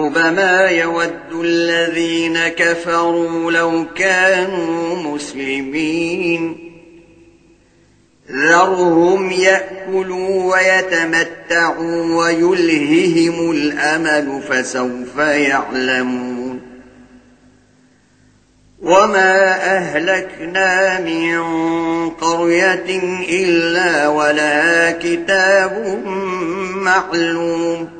ربما يود الذين كفروا لو كانوا مسلمين ذرهم يأكلوا ويتمتعوا ويلههم الأمل فسوف يعلمون وما أهلكنا من قرية إلا ولها كتاب معلوم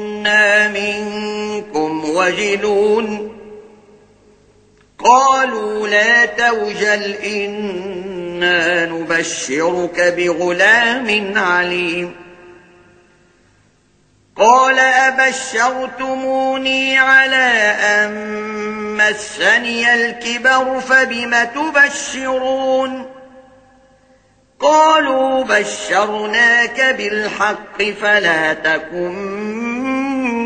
إِنَّا منكم وجلون قالوا لا توجل إنا نبشرك بغلام عليم قال أبشرتموني على أن مسني الكبر فبم تبشرون قالوا بشرناك بالحق فلا تكن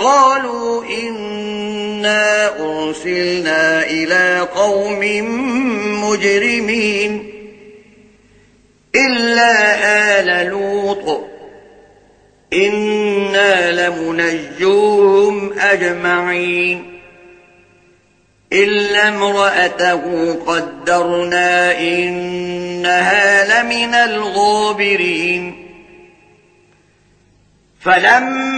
قالوا إنا أرسلنا إلى قوم مجرمين إلا آل لوط. إنا لمنجوهم أجمعين. إلا امرأته قدرنا إنها لمن الغابرين. فلما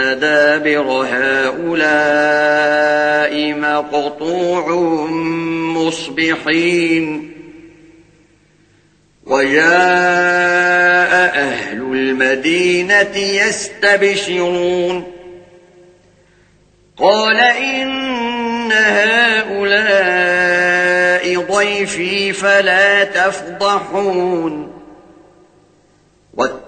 ان دابر هؤلاء مقطوع مصبحين وجاء أهل المدينة يستبشرون قال ان هؤلاء ضيفي فلا تفضحون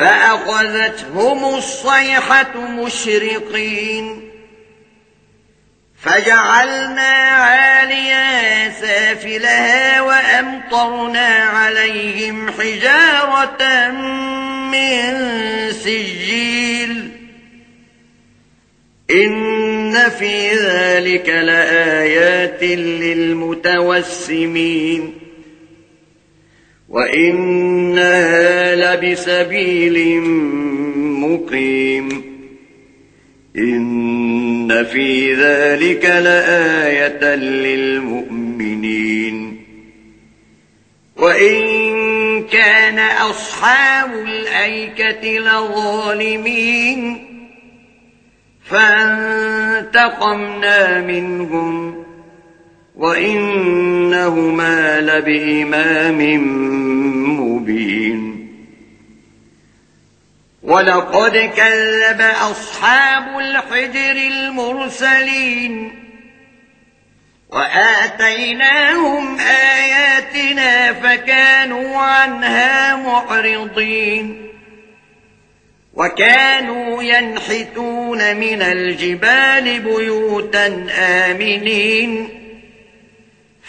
فأخذتهم الصيحة مشرقين. فجعلنا عاليا سافلها وأمطرنا عليهم حجارة من سجيل. إن في ذلك لآيات للمتوسمين. وإنها لبسبيل مقيم إن في ذلك لآية للمؤمنين وإن كان أصحاب الأيكة لظالمين فانتقمنا منهم وَإِنَّهُمَا لَبِإِمَامٍ مُبِينٍ وَلَقَدْ كَذَّبَ أَصْحَابُ الْحِجْرِ الْمُرْسَلِينَ وَآتَيْنَاهُمْ آيَاتِنَا فَكَانُوا عَنْهَا مُعْرِضِينَ وَكَانُوا يَنْحِتُونَ مِنَ الْجِبَالِ بُيُوتًا آمِنِينَ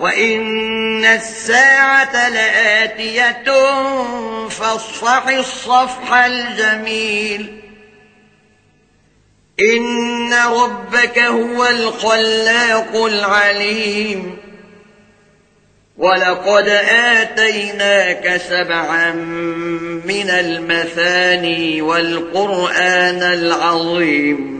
وَإِنَّ السَّاعَةَ لَآتِيَةٌ فَاصْفَحِ الصَّفْحَ الْجَمِيلَ إِنَّ رَبَّكَ هُوَ الْخَلَّاقُ الْعَلِيمُ وَلَقَدْ آتَيْنَاكَ سَبْعًا مِنَ الْمَثَانِي وَالْقُرْآنَ الْعَظِيمَ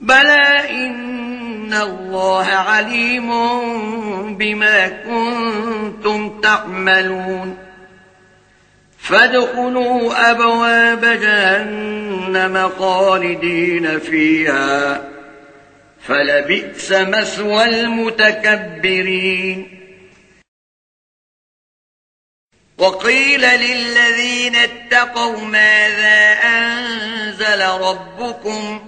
بلى إن الله عليم بما كنتم تعملون. فادخلوا أبواب جهنم خالدين فيها فلبئس مسوى المتكبرين. وقيل للذين اتقوا ماذا أنزل ربكم؟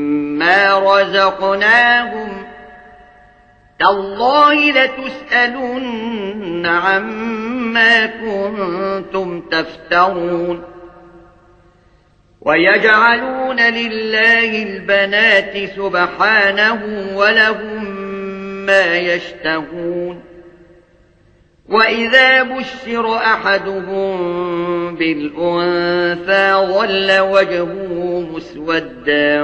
مَا رزقناهم تالله لتسألن عما كنتم تفترون ويجعلون لله البنات سبحانه ولهم ما يشتهون وَإِذَا بُشِّرَ أَحَدُهُم بِالْأُنثَى ظَلَّ وَجْهُهُ مُسْوَدًّا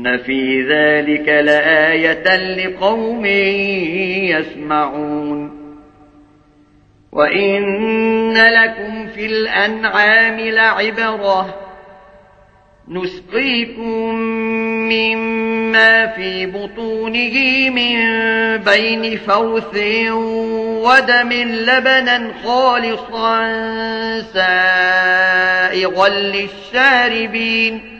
إن في ذلك لآية لقوم يسمعون وإن لكم في الأنعام لعبرة نسقيكم مما في بطونه من بين فوث ودم لبنا خالصا سائغا للشاربين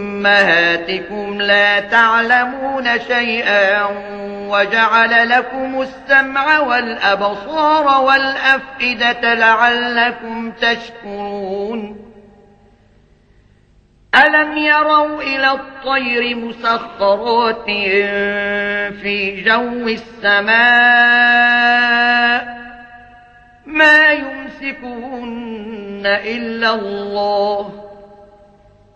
أمهاتكم لا تعلمون شيئا وجعل لكم السمع والأبصار والأفئدة لعلكم تشكرون ألم يروا إلى الطير مسخرات في جو السماء ما يمسكون إلا الله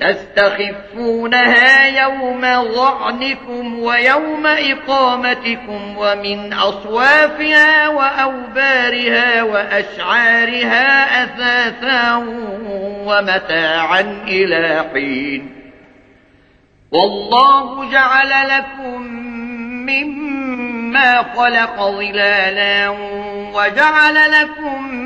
تستخفونها يوم ظعنكم ويوم إقامتكم ومن أصوافها وأوبارها وأشعارها أثاثا ومتاعا إلى حين. والله جعل لكم مما خلق ظلالا وجعل لكم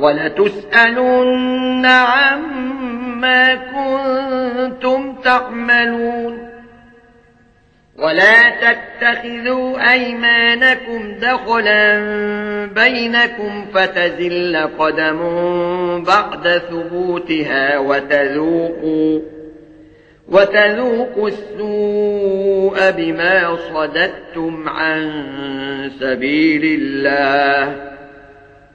وَلَتُسْأَلُنَّ عَمَّا كُنْتُمْ تَعْمَلُونَ. ولا تتخذوا أيمانكم دخلا بينكم فتزل قدم بعد ثبوتها وتذوقوا وتذوقوا السوء بما صددتم عن سبيل الله.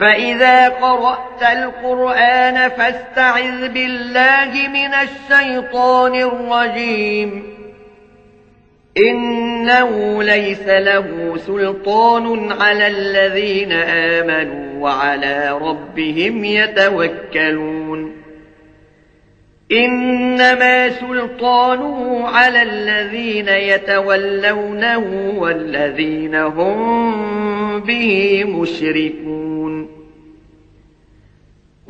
فَإِذَا قَرَأْتَ الْقُرْآنَ فَاسْتَعِذْ بِاللَّهِ مِنَ الشَّيْطَانِ الرَّجِيمِ إِنَّهُ لَيْسَ لَهُ سُلْطَانٌ عَلَى الَّذِينَ آمَنُوا وَعَلَى رَبِّهِمْ يَتَوَكَّلُونَ إنما سلطانه على الذين يتولونه والذين هم به مشركون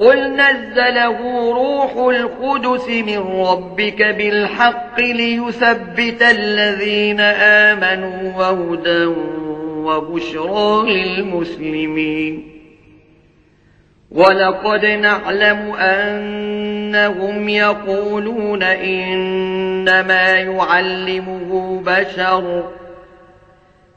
قل نزله روح القدس من ربك بالحق ليثبت الذين آمنوا وهدى وبشرى للمسلمين وَلَقَدْ نَعْلَمُ أَنَّهُمْ يَقُولُونَ إِنَّمَا يُعَلِّمُهُ بَشَرٌ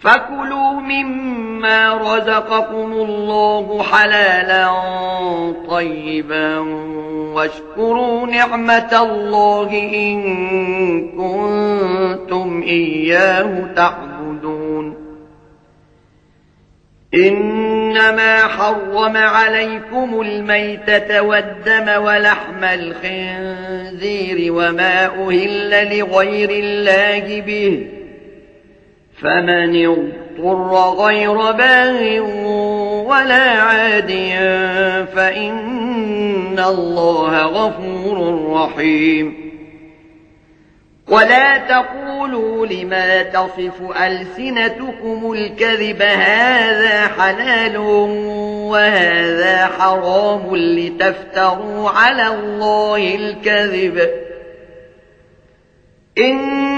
فَكُلُوا مِمَّا رَزَقَكُمُ اللَّهُ حَلَالًا طَيِّبًا وَاشْكُرُوا نِعْمَةَ اللَّهِ إِن كُنتُمْ إِيَّاهُ تَعْبُدُونَ إِنَّمَا حَرَّمَ عَلَيْكُمُ الْمَيْتَةَ وَالدَّمَ وَلَحْمَ الْخِنْزِيرِ وَمَا أُهِلَّ لِغَيْرِ اللَّهِ بِهِ فمن اضطر غير باغ ولا عادي فإن الله غفور رحيم. ولا تقولوا لما تصف ألسنتكم الكذب هذا حلال وهذا حرام لتفتروا على الله الكذب. إن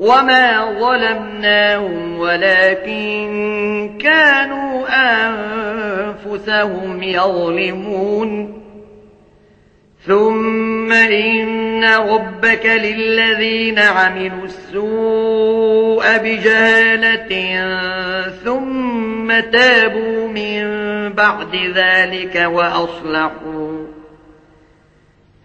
وما ظلمناهم ولكن كانوا أنفسهم يظلمون ثم إن ربك للذين عملوا السوء بجهالة ثم تابوا من بعد ذلك وأصلحوا